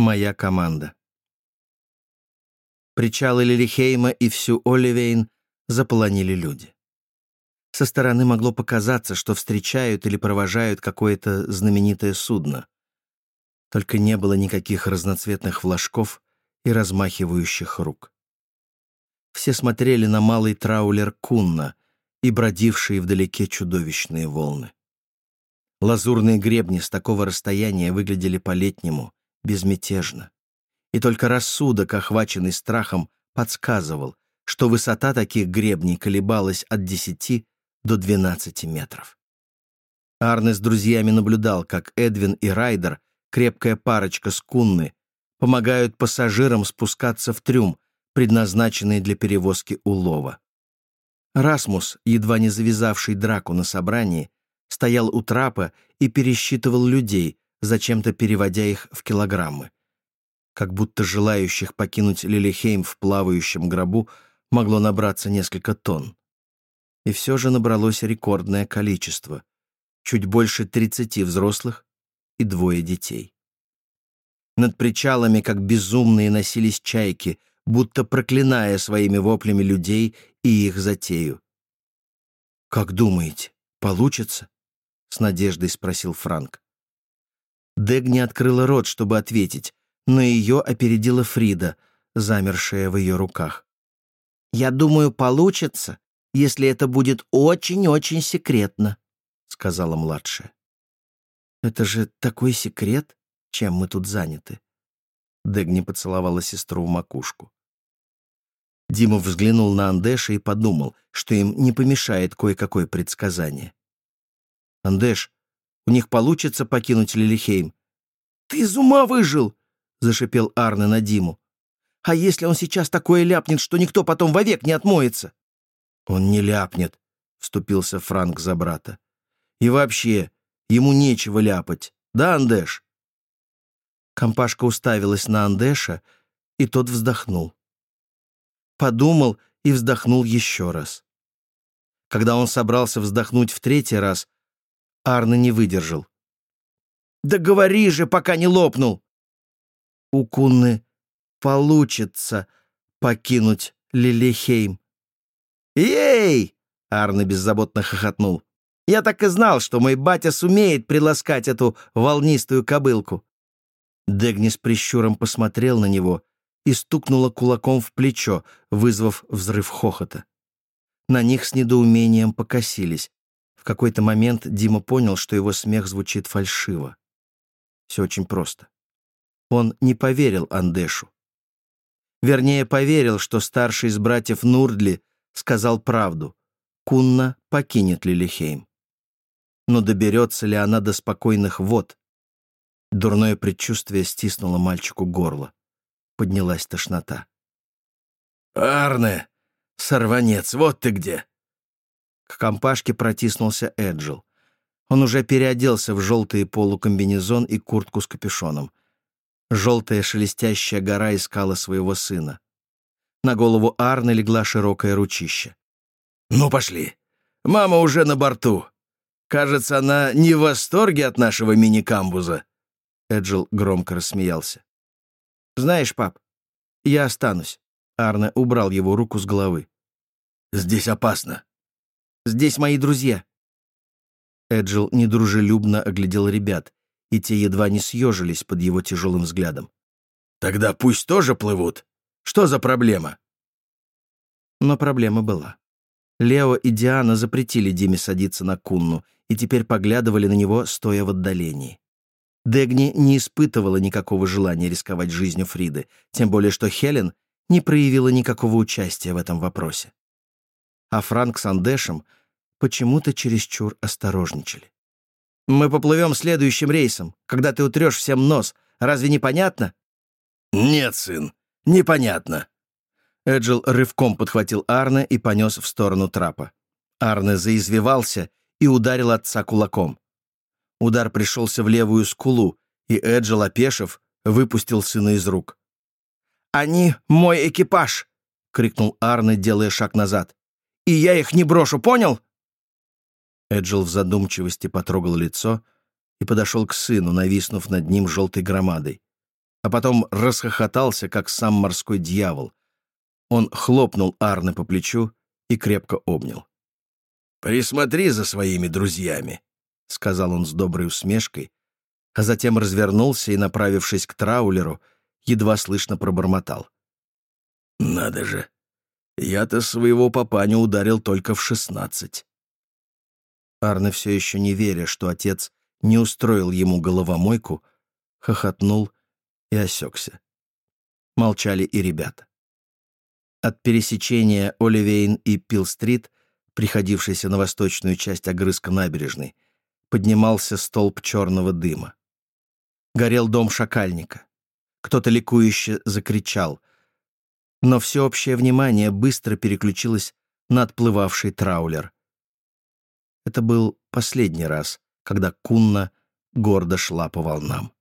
Моя команда. Причалы Лилихейма и всю Оливейн заполонили люди. Со стороны могло показаться, что встречают или провожают какое-то знаменитое судно. Только не было никаких разноцветных флажков и размахивающих рук. Все смотрели на малый траулер Кунна и бродившие вдалеке чудовищные волны. Лазурные гребни с такого расстояния выглядели по-летнему, безмятежно. И только рассудок, охваченный страхом, подсказывал, что высота таких гребней колебалась от 10 до 12 метров. Арне с друзьями наблюдал, как Эдвин и Райдер, крепкая парочка с помогают пассажирам спускаться в трюм, предназначенный для перевозки улова. Расмус, едва не завязавший драку на собрании, стоял у трапа и пересчитывал людей, зачем-то переводя их в килограммы. Как будто желающих покинуть Лилихейм в плавающем гробу могло набраться несколько тонн. И все же набралось рекордное количество. Чуть больше 30 взрослых и двое детей. Над причалами, как безумные, носились чайки, будто проклиная своими воплями людей и их затею. «Как думаете, получится?» — с надеждой спросил Франк. Дег не открыла рот, чтобы ответить, но ее опередила Фрида, замершая в ее руках. «Я думаю, получится, если это будет очень-очень секретно», — сказала младшая. «Это же такой секрет, чем мы тут заняты». Дегни поцеловала сестру в макушку. Дима взглянул на Андеша и подумал, что им не помешает кое-какое предсказание. «Андеш, у них получится покинуть Лилихейм?» «Ты из ума выжил!» — зашипел Арне на Диму. «А если он сейчас такое ляпнет, что никто потом вовек не отмоется?» «Он не ляпнет», — вступился Франк за брата. «И вообще, ему нечего ляпать. Да, Андеш?» Компашка уставилась на Андеша, и тот вздохнул. Подумал и вздохнул еще раз. Когда он собрался вздохнуть в третий раз, Арне не выдержал. «Да говори же, пока не лопнул!» У Кунны получится покинуть Лилихейм. «Ей!» — Арне беззаботно хохотнул. «Я так и знал, что мой батя сумеет приласкать эту волнистую кобылку». Дегни с прищуром посмотрел на него и стукнула кулаком в плечо, вызвав взрыв хохота. На них с недоумением покосились. В какой-то момент Дима понял, что его смех звучит фальшиво. Все очень просто. Он не поверил Андешу. Вернее, поверил, что старший из братьев Нурдли сказал правду. Кунна покинет Лилихейм. Но доберется ли она до спокойных вод? Дурное предчувствие стиснуло мальчику горло. Поднялась тошнота. «Арне! Сорванец, вот ты где!» К компашке протиснулся Эджил. Он уже переоделся в желтый полукомбинезон и куртку с капюшоном. Желтая шелестящая гора искала своего сына. На голову Арны легла широкое ручище. «Ну, пошли. Мама уже на борту. Кажется, она не в восторге от нашего мини-камбуза». Эджил громко рассмеялся. «Знаешь, пап, я останусь». Арне убрал его руку с головы. «Здесь опасно». «Здесь мои друзья. Эджил недружелюбно оглядел ребят, и те едва не съежились под его тяжелым взглядом. «Тогда пусть тоже плывут. Что за проблема?» Но проблема была. Лео и Диана запретили Диме садиться на кунну и теперь поглядывали на него, стоя в отдалении. Дегни не испытывала никакого желания рисковать жизнью Фриды, тем более что Хелен не проявила никакого участия в этом вопросе. А Франк с Андешем — почему-то чересчур осторожничали. «Мы поплывем следующим рейсом, когда ты утрешь всем нос. Разве не понятно?» «Нет, сын, непонятно». Эджил рывком подхватил Арне и понес в сторону трапа. Арне заизвивался и ударил отца кулаком. Удар пришелся в левую скулу, и Эджил, опешив, выпустил сына из рук. «Они мой экипаж!» — крикнул Арне, делая шаг назад. «И я их не брошу, понял?» Эджил в задумчивости потрогал лицо и подошел к сыну, нависнув над ним желтой громадой. а потом расхохотался, как сам морской дьявол. Он хлопнул Арне по плечу и крепко обнял. «Присмотри за своими друзьями», — сказал он с доброй усмешкой, а затем развернулся и, направившись к траулеру, едва слышно пробормотал. «Надо же! Я-то своего папаню ударил только в шестнадцать». Арне, все еще не веря, что отец не устроил ему головомойку, хохотнул и осекся. Молчали и ребята. От пересечения Оливейн и Пил-стрит, приходившейся на восточную часть огрызка набережной, поднимался столб черного дыма. Горел дом шакальника. Кто-то ликующе закричал. Но всеобщее внимание быстро переключилось на отплывавший траулер. Это был последний раз, когда Кунна гордо шла по волнам.